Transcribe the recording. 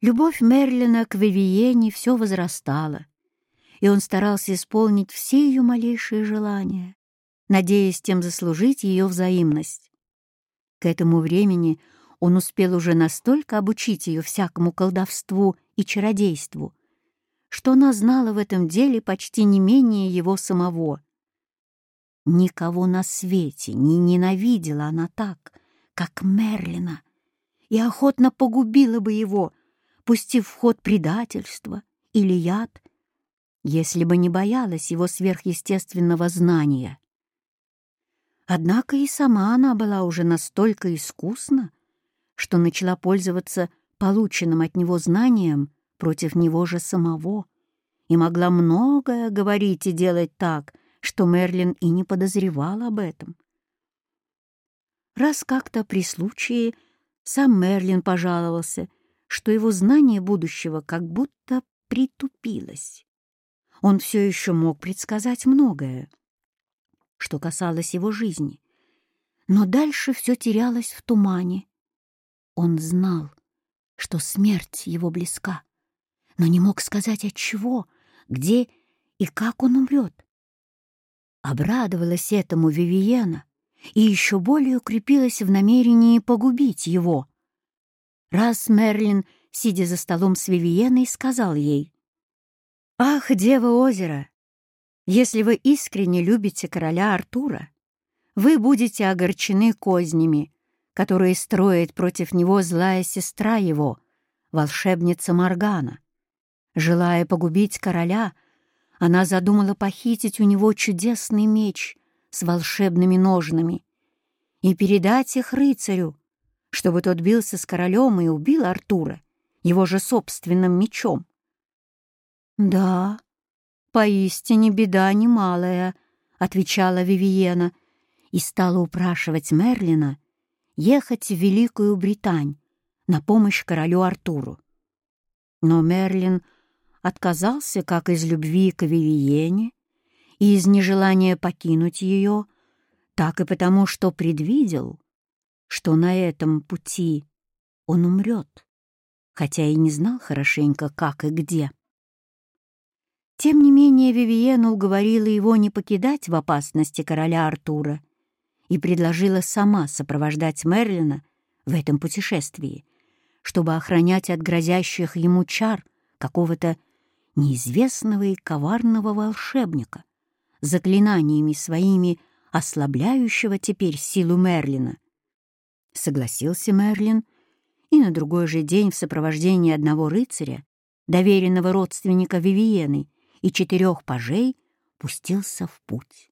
Любовь Мерлина к Вивиене все возрастала, и он старался исполнить все ее малейшие желания, надеясь тем заслужить ее взаимность. К этому времени он успел уже настолько обучить ее всякому колдовству и чародейству, что она знала в этом деле почти не менее его самого. Никого на свете не ненавидела она так, как Мерлина, и охотно погубила бы его, пустив в ход предательство или яд, если бы не боялась его сверхъестественного знания. Однако и сама она была уже настолько искусна, что начала пользоваться полученным от него знанием против него же самого и могла многое говорить и делать так, что Мерлин и не подозревал об этом. Раз как-то при случае сам Мерлин пожаловался, что его знание будущего как будто притупилось. Он все еще мог предсказать многое, что касалось его жизни, но дальше все терялось в тумане. Он знал, что смерть его близка, но не мог сказать от чего, где и как он умрет. Обрадовалась этому Вивиена и еще более укрепилась в намерении погубить его. Раз Мерлин, сидя за столом с Вивиеной, сказал ей, «Ах, дева озера, если вы искренне любите короля Артура, вы будете огорчены кознями, которые строит против него злая сестра его, волшебница Моргана. Желая погубить короля, она задумала похитить у него чудесный меч с волшебными ножнами и передать их рыцарю, чтобы тот бился с королем и убил Артура его же собственным мечом. «Да, поистине беда немалая», — отвечала Вивиена и стала упрашивать Мерлина ехать в Великую Британь на помощь королю Артуру. Но Мерлин отказался как из любви к Вивиене и из нежелания покинуть ее, так и потому, что предвидел, что на этом пути он умрет, хотя и не знал хорошенько, как и где. Тем не менее Вивиена уговорила его не покидать в опасности короля Артура и предложила сама сопровождать Мерлина в этом путешествии, чтобы охранять от грозящих ему чар какого-то неизвестного и коварного волшебника, заклинаниями своими ослабляющего теперь силу Мерлина. Согласился Мерлин, и на другой же день в сопровождении одного рыцаря, доверенного родственника Вивиены и четырех пажей, пустился в путь.